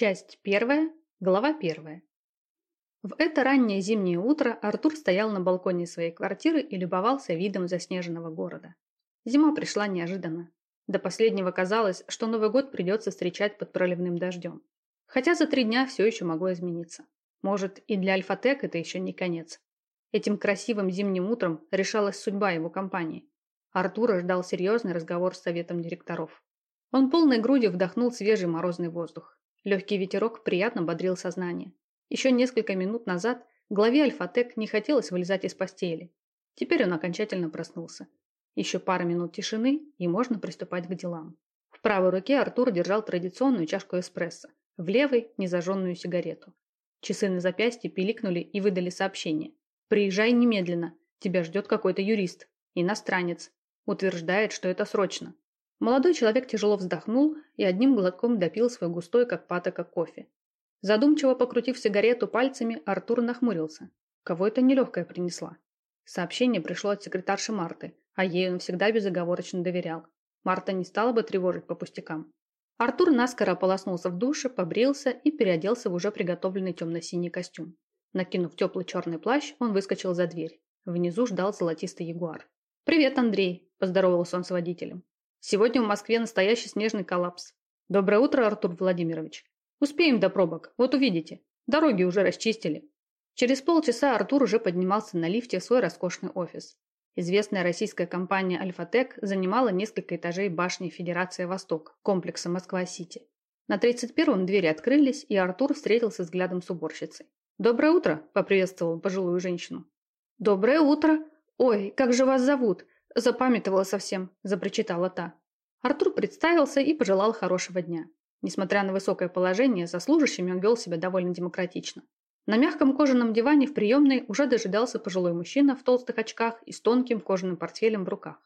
Часть первая, глава первая. В это раннее зимнее утро Артур стоял на балконе своей квартиры и любовался видом заснеженного города. Зима пришла неожиданно. До последнего казалось, что Новый год придется встречать под проливным дождем. Хотя за три дня все еще могло измениться. Может, и для Альфатек это еще не конец. Этим красивым зимним утром решалась судьба его компании. Артура ждал серьезный разговор с советом директоров. Он полной грудью вдохнул свежий морозный воздух. Легкий ветерок приятно бодрил сознание. Еще несколько минут назад главе Альфатек не хотелось вылезать из постели. Теперь он окончательно проснулся. Еще пара минут тишины, и можно приступать к делам. В правой руке Артур держал традиционную чашку эспрессо, в левой – незажженную сигарету. Часы на запястье пиликнули и выдали сообщение. «Приезжай немедленно, тебя ждет какой-то юрист, иностранец. Утверждает, что это срочно. Молодой человек тяжело вздохнул и одним глотком допил свой густой, как патока, кофе. Задумчиво покрутив сигарету пальцами, Артур нахмурился. Кого это нелегкая принесла? Сообщение пришло от секретарши Марты, а ей он всегда безоговорочно доверял. Марта не стала бы тревожить по пустякам. Артур наскоро ополоснулся в душе, побрился и переоделся в уже приготовленный темно-синий костюм. Накинув теплый черный плащ, он выскочил за дверь. Внизу ждал золотистый ягуар. «Привет, Андрей!» – поздоровался он с водителем. Сегодня в Москве настоящий снежный коллапс. Доброе утро, Артур Владимирович. Успеем до пробок, вот увидите. Дороги уже расчистили. Через полчаса Артур уже поднимался на лифте в свой роскошный офис. Известная российская компания «Альфатек» занимала несколько этажей башни Федерация Восток, комплекса Москва-Сити. На 31-м двери открылись, и Артур встретился взглядом с уборщицей. «Доброе утро!» – поприветствовал пожилую женщину. «Доброе утро! Ой, как же вас зовут? Запамятовала совсем, запричитала та. Артур представился и пожелал хорошего дня. Несмотря на высокое положение, со служащими он вел себя довольно демократично. На мягком кожаном диване в приемной уже дожидался пожилой мужчина в толстых очках и с тонким кожаным портфелем в руках.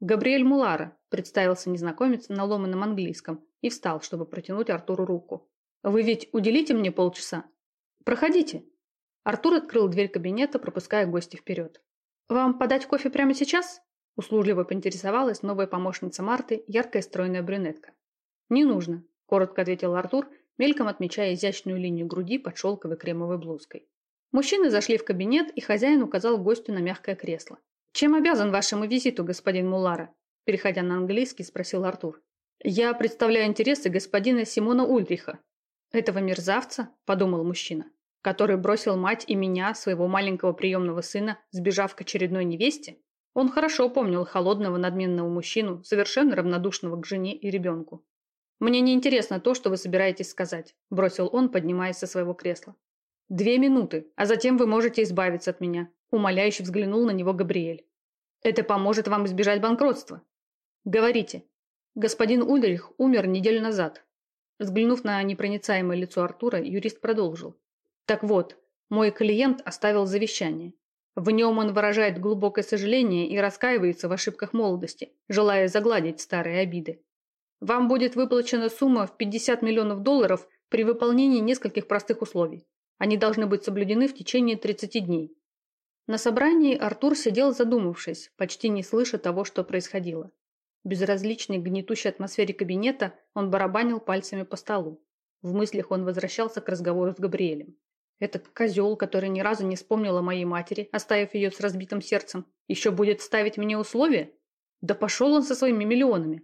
«Габриэль Мулара», – представился незнакомец на ломаном английском и встал, чтобы протянуть Артуру руку. «Вы ведь уделите мне полчаса?» «Проходите». Артур открыл дверь кабинета, пропуская гостя вперед. «Вам подать кофе прямо сейчас?» Услужливо поинтересовалась новая помощница Марты, яркая стройная брюнетка. «Не нужно», – коротко ответил Артур, мельком отмечая изящную линию груди под шелковой кремовой блузкой. Мужчины зашли в кабинет, и хозяин указал гостю на мягкое кресло. «Чем обязан вашему визиту, господин Муллара?» Переходя на английский, спросил Артур. «Я представляю интересы господина Симона Ульриха». «Этого мерзавца?» – подумал мужчина, который бросил мать и меня, своего маленького приемного сына, сбежав к очередной невесте? Он хорошо помнил холодного надменного мужчину, совершенно равнодушного к жене и ребенку. «Мне не интересно то, что вы собираетесь сказать», – бросил он, поднимаясь со своего кресла. «Две минуты, а затем вы можете избавиться от меня», – умоляюще взглянул на него Габриэль. «Это поможет вам избежать банкротства». «Говорите». «Господин Ульрих умер неделю назад». Взглянув на непроницаемое лицо Артура, юрист продолжил. «Так вот, мой клиент оставил завещание. В нем он выражает глубокое сожаление и раскаивается в ошибках молодости, желая загладить старые обиды. Вам будет выплачена сумма в 50 миллионов долларов при выполнении нескольких простых условий. Они должны быть соблюдены в течение 30 дней. На собрании Артур сидел задумавшись, почти не слыша того, что происходило. Безразличный к гнетущей атмосфере кабинета, он барабанил пальцами по столу. В мыслях он возвращался к разговору с Габриэлем. Этот козел, который ни разу не вспомнил о моей матери, оставив ее с разбитым сердцем, еще будет ставить мне условия? Да пошел он со своими миллионами.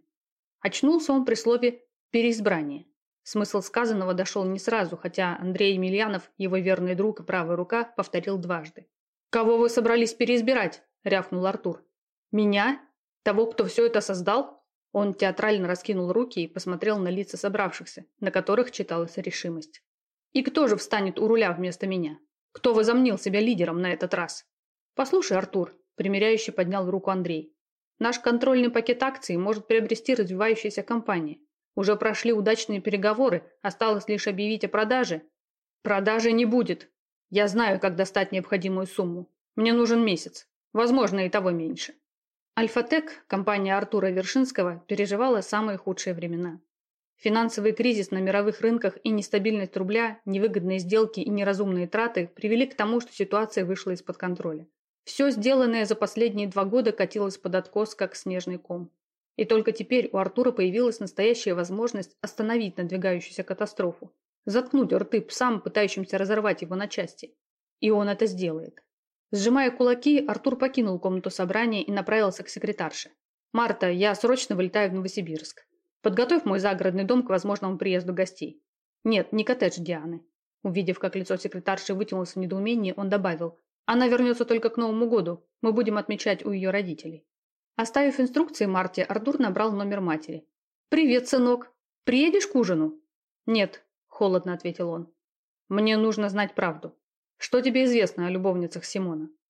Очнулся он при слове «переизбрание». Смысл сказанного дошел не сразу, хотя Андрей Емельянов, его верный друг и правая рука, повторил дважды. «Кого вы собрались переизбирать?» – рявкнул Артур. «Меня? Того, кто все это создал?» Он театрально раскинул руки и посмотрел на лица собравшихся, на которых читалась решимость. И кто же встанет у руля вместо меня? Кто возомнил себя лидером на этот раз? Послушай, Артур, примиряющий поднял руку Андрей. Наш контрольный пакет акций может приобрести развивающаяся компания. Уже прошли удачные переговоры, осталось лишь объявить о продаже. Продажи не будет. Я знаю, как достать необходимую сумму. Мне нужен месяц. Возможно, и того меньше. Альфатек, компания Артура Вершинского, переживала самые худшие времена. Финансовый кризис на мировых рынках и нестабильность рубля, невыгодные сделки и неразумные траты привели к тому, что ситуация вышла из-под контроля. Все сделанное за последние два года катилось под откос, как снежный ком. И только теперь у Артура появилась настоящая возможность остановить надвигающуюся катастрофу. Заткнуть рты псам, пытающимся разорвать его на части. И он это сделает. Сжимая кулаки, Артур покинул комнату собрания и направился к секретарше. «Марта, я срочно вылетаю в Новосибирск. Подготовь мой загородный дом к возможному приезду гостей». «Нет, не коттедж Дианы». Увидев, как лицо секретарши вытянулось в недоумении, он добавил. «Она вернется только к Новому году. Мы будем отмечать у ее родителей». Оставив инструкции Марте, Артур набрал номер матери. «Привет, сынок. Приедешь к ужину?» «Нет», – холодно ответил он. «Мне нужно знать правду. Что тебе известно о любовницах Симона?»